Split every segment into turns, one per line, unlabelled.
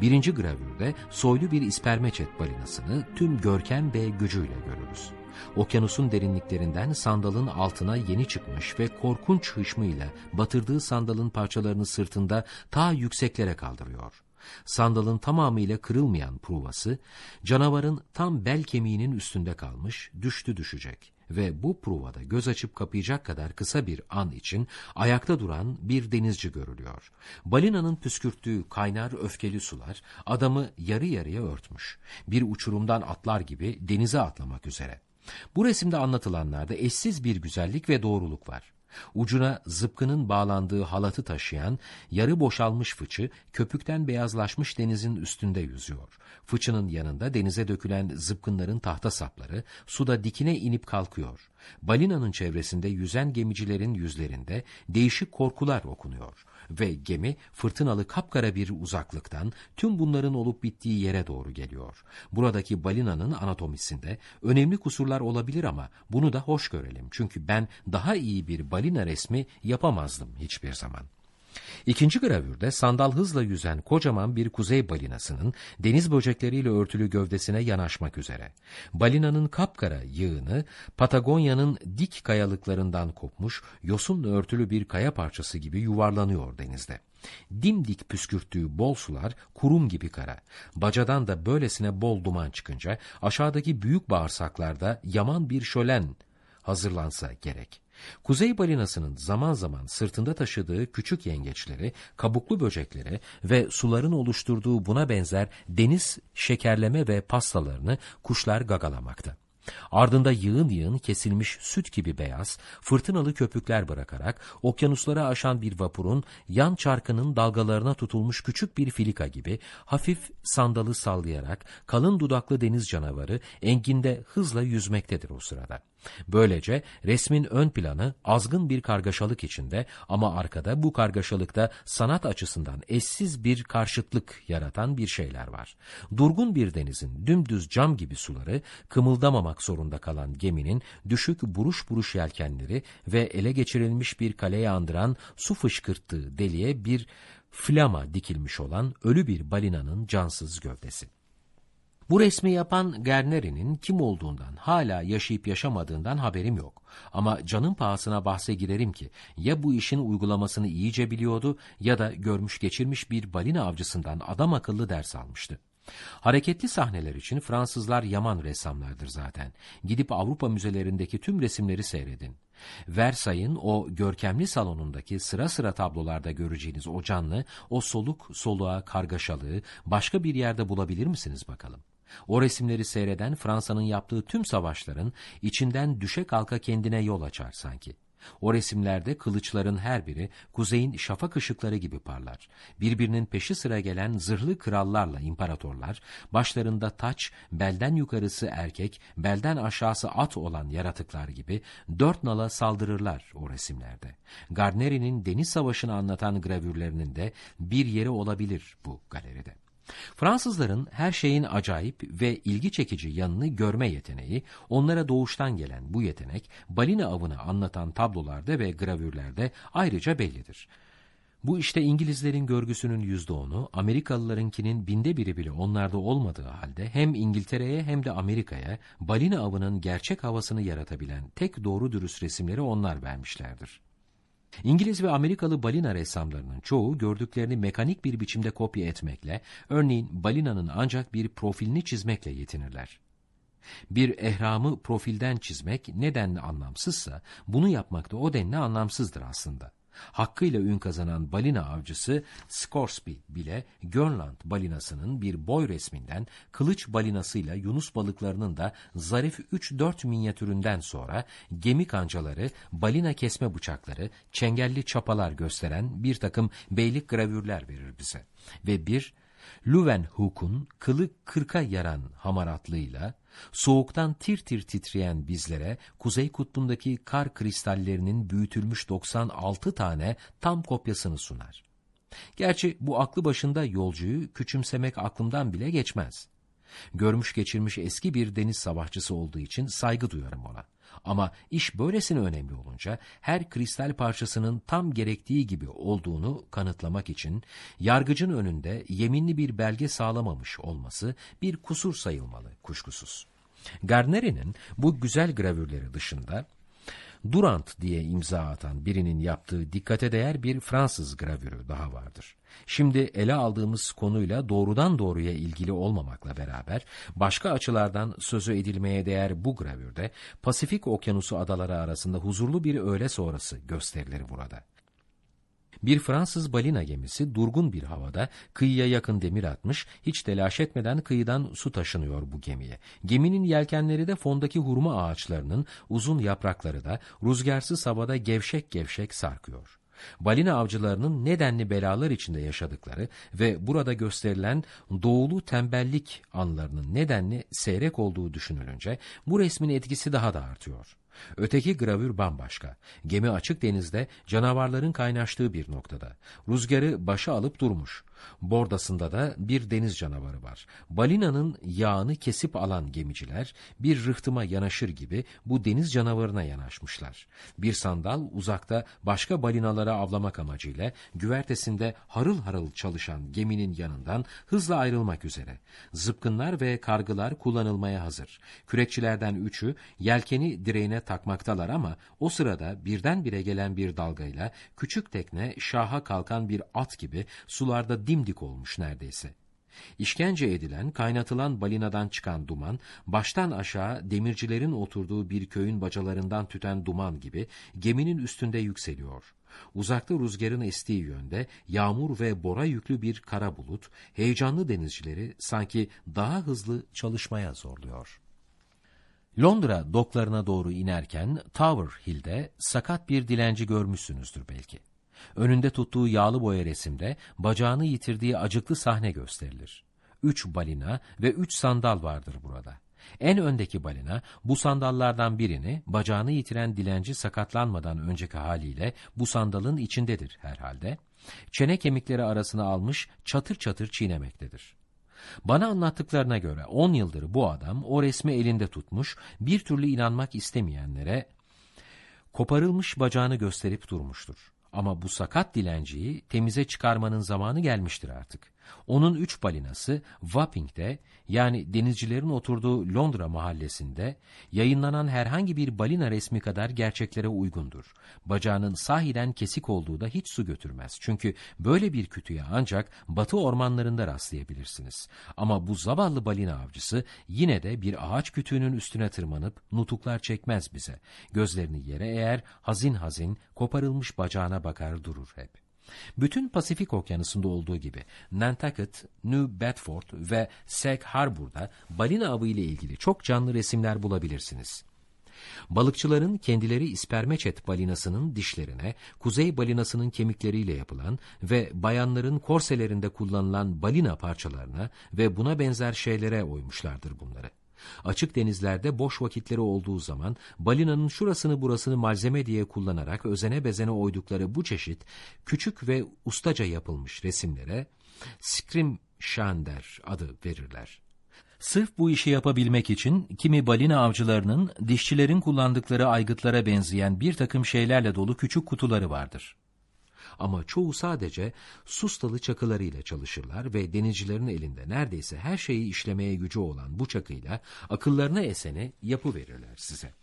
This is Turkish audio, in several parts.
Birinci gravürde soylu bir ispermeçet balinasını tüm görkem ve gücüyle görürüz. Okyanusun derinliklerinden sandalın altına yeni çıkmış ve korkunç hışmıyla batırdığı sandalın parçalarını sırtında ta yükseklere kaldırıyor. Sandalın tamamıyla kırılmayan pruvası, canavarın tam bel kemiğinin üstünde kalmış, düştü düşecek ve bu pruvada göz açıp kapayacak kadar kısa bir an için ayakta duran bir denizci görülüyor. Balinanın püskürttüğü kaynar öfkeli sular adamı yarı yarıya örtmüş. Bir uçurumdan atlar gibi denize atlamak üzere. Bu resimde anlatılanlarda eşsiz bir güzellik ve doğruluk var. Ucuna zıpkının bağlandığı halatı taşıyan, yarı boşalmış fıçı, köpükten beyazlaşmış denizin üstünde yüzüyor. Fıçının yanında denize dökülen zıpkınların tahta sapları, suda dikine inip kalkıyor. Balinanın çevresinde yüzen gemicilerin yüzlerinde değişik korkular okunuyor ve gemi fırtınalı kapkara bir uzaklıktan tüm bunların olup bittiği yere doğru geliyor. Buradaki balinanın anatomisinde önemli kusurlar olabilir ama bunu da hoş görelim. Çünkü ben daha iyi bir balina resmi yapamazdım hiçbir zaman. İkinci gravürde sandal hızla yüzen kocaman bir kuzey balinasının deniz böcekleriyle örtülü gövdesine yanaşmak üzere. Balinanın kapkara yığını Patagonya'nın dik kayalıklarından kopmuş yosunla örtülü bir kaya parçası gibi yuvarlanıyor denizde. Dimdik püskürttüğü bol sular kurum gibi kara. Bacadan da böylesine bol duman çıkınca aşağıdaki büyük bağırsaklarda yaman bir şölen hazırlansa gerek. Kuzey balinasının zaman zaman sırtında taşıdığı küçük yengeçleri, kabuklu böcekleri ve suların oluşturduğu buna benzer deniz şekerleme ve pastalarını kuşlar gagalamakta. Ardında yığın yığın kesilmiş süt gibi beyaz, fırtınalı köpükler bırakarak okyanusları aşan bir vapurun yan çarkının dalgalarına tutulmuş küçük bir filika gibi hafif sandalı sallayarak kalın dudaklı deniz canavarı enginde hızla yüzmektedir o sırada. Böylece resmin ön planı azgın bir kargaşalık içinde ama arkada bu kargaşalıkta sanat açısından eşsiz bir karşıtlık yaratan bir şeyler var. Durgun bir denizin dümdüz cam gibi suları kımıldamamak zorunda kalan geminin düşük buruş buruş yelkenleri ve ele geçirilmiş bir kaleye andıran su fışkırttığı deliğe bir flama dikilmiş olan ölü bir balinanın cansız gövdesi. Bu resmi yapan Gerneri'nin kim olduğundan hala yaşayıp yaşamadığından haberim yok. Ama canın pahasına bahse girerim ki ya bu işin uygulamasını iyice biliyordu ya da görmüş geçirmiş bir balina avcısından adam akıllı ders almıştı. Hareketli sahneler için Fransızlar yaman ressamlardır zaten. Gidip Avrupa müzelerindeki tüm resimleri seyredin. Versay'ın o görkemli salonundaki sıra sıra tablolarda göreceğiniz o canlı, o soluk soluğa kargaşalığı başka bir yerde bulabilir misiniz bakalım? O resimleri seyreden Fransa'nın yaptığı tüm savaşların içinden düşe kalka kendine yol açar sanki. O resimlerde kılıçların her biri kuzeyin şafak ışıkları gibi parlar. Birbirinin peşi sıra gelen zırhlı krallarla imparatorlar, başlarında taç, belden yukarısı erkek, belden aşağısı at olan yaratıklar gibi dört nala saldırırlar o resimlerde. Gardneri'nin deniz savaşını anlatan gravürlerinin de bir yeri olabilir bu galeride. Fransızların her şeyin acayip ve ilgi çekici yanını görme yeteneği, onlara doğuştan gelen bu yetenek, balina avını anlatan tablolarda ve gravürlerde ayrıca bellidir. Bu işte İngilizlerin görgüsünün yüzde onu, Amerikalılarınkinin binde biri bile onlarda olmadığı halde hem İngiltere'ye hem de Amerika'ya balina avının gerçek havasını yaratabilen tek doğru dürüst resimleri onlar vermişlerdir. İngiliz ve Amerikalı balina ressamlarının çoğu gördüklerini mekanik bir biçimde kopya etmekle, örneğin balinanın ancak bir profilini çizmekle yetinirler. Bir ehramı profilden çizmek neden anlamsızsa, bunu yapmak da o denli anlamsızdır aslında. Hakkıyla ün kazanan balina avcısı Scoresby bile Grönland balinasının bir boy resminden kılıç balinasıyla Yunus balıklarının da zarif 3-4 minyatüründen sonra gemi kancaları, balina kesme bıçakları, çengelli çapalar gösteren bir takım beylik gravürler verir bize. Ve bir Leuwenhoek'un kılı kırka yaran hamaratlığıyla soğuktan tir tir titreyen bizlere Kuzey Kutbu'ndaki kar kristallerinin büyütülmüş 96 tane tam kopyasını sunar. Gerçi bu aklı başında yolcuyu küçümsemek aklımdan bile geçmez. Görmüş geçirmiş eski bir deniz savaşçısı olduğu için saygı duyarım ona. Ama iş böylesine önemli olunca her kristal parçasının tam gerektiği gibi olduğunu kanıtlamak için yargıcın önünde yeminli bir belge sağlamamış olması bir kusur sayılmalı kuşkusuz. Garneri'nin bu güzel gravürleri dışında Durant diye imza atan birinin yaptığı dikkate değer bir Fransız gravürü daha vardır. Şimdi ele aldığımız konuyla doğrudan doğruya ilgili olmamakla beraber başka açılardan sözü edilmeye değer bu gravürde Pasifik Okyanusu adaları arasında huzurlu bir öğle sonrası gösterilir burada. Bir Fransız balina gemisi durgun bir havada kıyıya yakın demir atmış, hiç telaş etmeden kıyıdan su taşınıyor bu gemiye. Geminin yelkenleri de fondaki hurma ağaçlarının uzun yaprakları da rüzgarsız havada gevşek gevşek sarkıyor. Balina avcılarının nedenli belalar içinde yaşadıkları ve burada gösterilen doğulu tembellik anlarının nedenli seyrek olduğu düşünülünce bu resmin etkisi daha da artıyor. Öteki gravür bambaşka. Gemi açık denizde canavarların kaynaştığı bir noktada. Rüzgarı başa alıp durmuş. Bordasında da bir deniz canavarı var. Balinanın yağını kesip alan gemiciler bir rıhtıma yanaşır gibi bu deniz canavarına yanaşmışlar. Bir sandal uzakta başka balinaları avlamak amacıyla güvertesinde harıl harıl çalışan geminin yanından hızla ayrılmak üzere. Zıpkınlar ve kargılar kullanılmaya hazır. Kürekçilerden üçü yelkeni direğine takmaktalar ama o sırada birdenbire gelen bir dalgayla küçük tekne şaha kalkan bir at gibi sularda dimdik olmuş neredeyse. İşkence edilen, kaynatılan balinadan çıkan duman, baştan aşağı demircilerin oturduğu bir köyün bacalarından tüten duman gibi geminin üstünde yükseliyor. Uzakta rüzgarın estiği yönde yağmur ve bora yüklü bir kara bulut, heyecanlı denizcileri sanki daha hızlı çalışmaya zorluyor. Londra doklarına doğru inerken Tower Hill'de sakat bir dilenci görmüşsünüzdür belki. Önünde tuttuğu yağlı boya resimde bacağını yitirdiği acıklı sahne gösterilir. Üç balina ve üç sandal vardır burada. En öndeki balina bu sandallardan birini bacağını yitiren dilenci sakatlanmadan önceki haliyle bu sandalın içindedir herhalde. Çene kemikleri arasına almış çatır çatır çiğnemektedir. Bana anlattıklarına göre 10 yıldır bu adam o resmi elinde tutmuş, bir türlü inanmak istemeyenlere koparılmış bacağını gösterip durmuştur. Ama bu sakat dilenciyi temize çıkarmanın zamanı gelmiştir artık. Onun üç balinası Wapping'de yani denizcilerin oturduğu Londra mahallesinde yayınlanan herhangi bir balina resmi kadar gerçeklere uygundur. Bacağının sahiden kesik olduğu da hiç su götürmez. Çünkü böyle bir kütüye ancak batı ormanlarında rastlayabilirsiniz. Ama bu zavallı balina avcısı yine de bir ağaç kütüğünün üstüne tırmanıp nutuklar çekmez bize. Gözlerini yere eğer hazin hazin koparılmış bacağına bakar durur hep. Bütün Pasifik Okyanusu'nda olduğu gibi Nantucket, New Bedford ve Sag Harbor'da balina avı ile ilgili çok canlı resimler bulabilirsiniz. Balıkçıların kendileri ispermeçet balinasının dişlerine, kuzey balinasının kemikleriyle yapılan ve bayanların korselerinde kullanılan balina parçalarına ve buna benzer şeylere oymuşlardır bunları. Açık denizlerde boş vakitleri olduğu zaman balinanın şurasını burasını malzeme diye kullanarak özene bezene oydukları bu çeşit küçük ve ustaca yapılmış resimlere skrimşander adı verirler. Sırf bu işi yapabilmek için kimi balina avcılarının dişçilerin kullandıkları aygıtlara benzeyen bir takım şeylerle dolu küçük kutuları vardır ama çoğu sadece sustalı çakılarıyla çalışırlar ve denizcilerin elinde neredeyse her şeyi işlemeye gücü olan bu çakıyla akıllarına eseni yapı verirler size.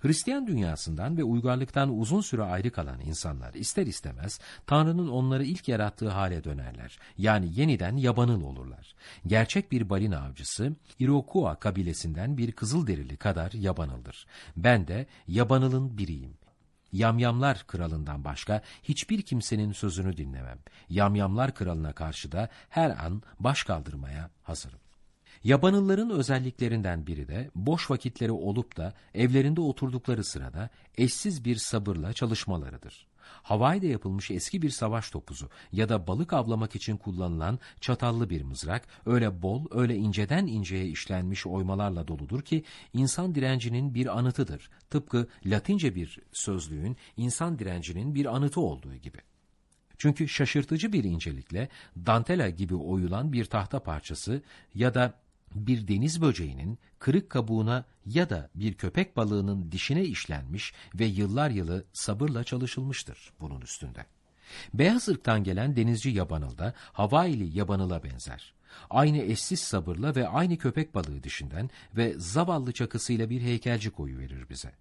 Hristiyan dünyasından ve uygarlıktan uzun süre ayrı kalan insanlar ister istemez Tanrı'nın onları ilk yarattığı hale dönerler. Yani yeniden yabanıl olurlar. Gerçek bir balina avcısı Iroquois kabilesinden bir kızılderili kadar yabanıldır. Ben de yabanılın biriyim. Yamyamlar kralından başka hiçbir kimsenin sözünü dinlemem. Yamyamlar kralına karşı da her an baş kaldırmaya hazırım. Yabanılların özelliklerinden biri de boş vakitleri olup da evlerinde oturdukları sırada eşsiz bir sabırla çalışmalarıdır. Hawaii'de yapılmış eski bir savaş topuzu ya da balık avlamak için kullanılan çatallı bir mızrak öyle bol, öyle inceden inceye işlenmiş oymalarla doludur ki insan direncinin bir anıtıdır. Tıpkı Latince bir sözlüğün insan direncinin bir anıtı olduğu gibi. Çünkü şaşırtıcı bir incelikle dantela gibi oyulan bir tahta parçası ya da bir deniz böceğinin kırık kabuğuna ya da bir köpek balığının dişine işlenmiş ve yıllar yılı sabırla çalışılmıştır bunun üstünde. Beyaz ırktan gelen denizci yabanıl da Havaili yabanıla benzer. Aynı eşsiz sabırla ve aynı köpek balığı dişinden ve zavallı çakısıyla bir heykelci koyu verir bize.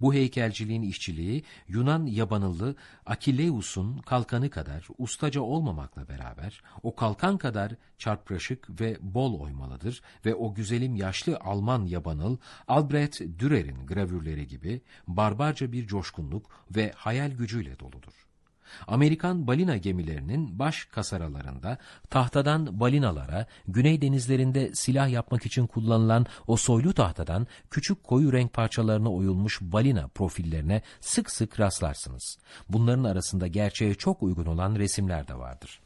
Bu heykelciliğin işçiliği Yunan yabanıllı Akileus'un kalkanı kadar ustaca olmamakla beraber o kalkan kadar çarpraşık ve bol oymalıdır ve o güzelim yaşlı Alman yabanıl Albrecht Dürer'in gravürleri gibi barbarca bir coşkunluk ve hayal gücüyle doludur. Amerikan balina gemilerinin baş kasaralarında tahtadan balinalara, güney denizlerinde silah yapmak için kullanılan o soylu tahtadan küçük koyu renk parçalarına oyulmuş balina profillerine sık sık rastlarsınız. Bunların arasında gerçeğe çok uygun olan resimler de vardır.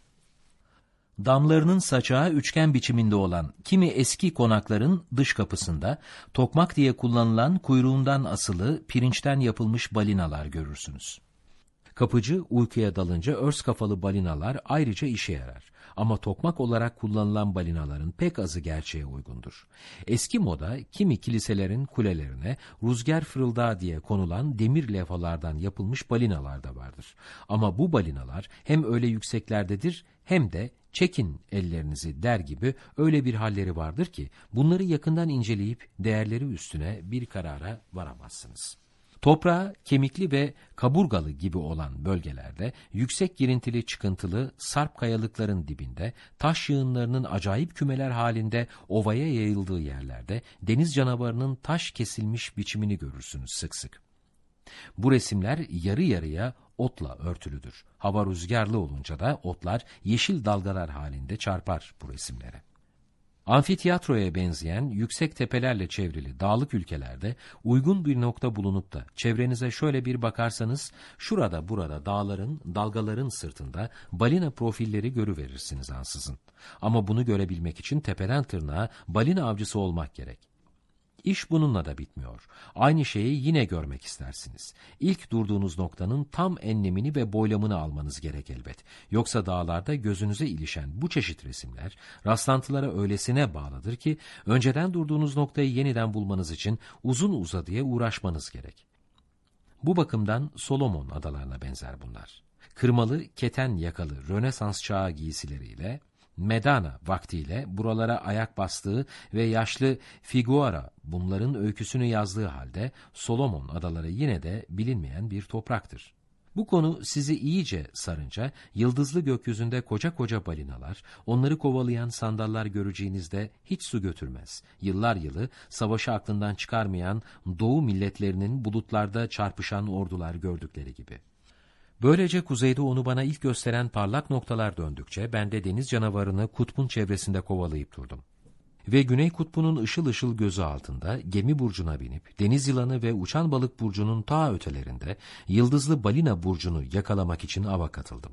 Damlarının saçağı üçgen biçiminde olan kimi eski konakların dış kapısında tokmak diye kullanılan kuyruğundan asılı pirinçten yapılmış balinalar görürsünüz. Kapıcı uykuya dalınca örs kafalı balinalar ayrıca işe yarar. Ama tokmak olarak kullanılan balinaların pek azı gerçeğe uygundur. Eski moda kimi kiliselerin kulelerine rüzgar fırıldağı diye konulan demir levhalardan yapılmış balinalar da vardır. Ama bu balinalar hem öyle yükseklerdedir hem de çekin ellerinizi der gibi öyle bir halleri vardır ki bunları yakından inceleyip değerleri üstüne bir karara varamazsınız.'' Toprağı kemikli ve kaburgalı gibi olan bölgelerde yüksek girintili çıkıntılı sarp kayalıkların dibinde taş yığınlarının acayip kümeler halinde ovaya yayıldığı yerlerde deniz canavarının taş kesilmiş biçimini görürsünüz sık sık. Bu resimler yarı yarıya otla örtülüdür. Hava rüzgarlı olunca da otlar yeşil dalgalar halinde çarpar bu resimlere. Amfiteyatroya benzeyen yüksek tepelerle çevrili dağlık ülkelerde uygun bir nokta bulunup da çevrenize şöyle bir bakarsanız şurada burada dağların, dalgaların sırtında balina profilleri görüverirsiniz ansızın. Ama bunu görebilmek için tepeden tırnağa balina avcısı olmak gerek. İş bununla da bitmiyor. Aynı şeyi yine görmek istersiniz. İlk durduğunuz noktanın tam enlemini ve boylamını almanız gerek elbet. Yoksa dağlarda gözünüze ilişen bu çeşit resimler rastlantılara öylesine bağlıdır ki önceden durduğunuz noktayı yeniden bulmanız için uzun uzadıya uğraşmanız gerek. Bu bakımdan Solomon adalarına benzer bunlar. Kırmalı, keten yakalı Rönesans çağı giysileriyle Medana vaktiyle buralara ayak bastığı ve yaşlı Figuara bunların öyküsünü yazdığı halde Solomon adaları yine de bilinmeyen bir topraktır. Bu konu sizi iyice sarınca yıldızlı gökyüzünde koca koca balinalar, onları kovalayan sandallar göreceğinizde hiç su götürmez. Yıllar yılı savaşı aklından çıkarmayan doğu milletlerinin bulutlarda çarpışan ordular gördükleri gibi. Böylece kuzeyde onu bana ilk gösteren parlak noktalar döndükçe ben de deniz canavarını kutbun çevresinde kovalayıp durdum. Ve güney kutbunun ışıl ışıl gözü altında gemi burcuna binip deniz yılanı ve uçan balık burcunun ta ötelerinde yıldızlı balina burcunu yakalamak için ava katıldım.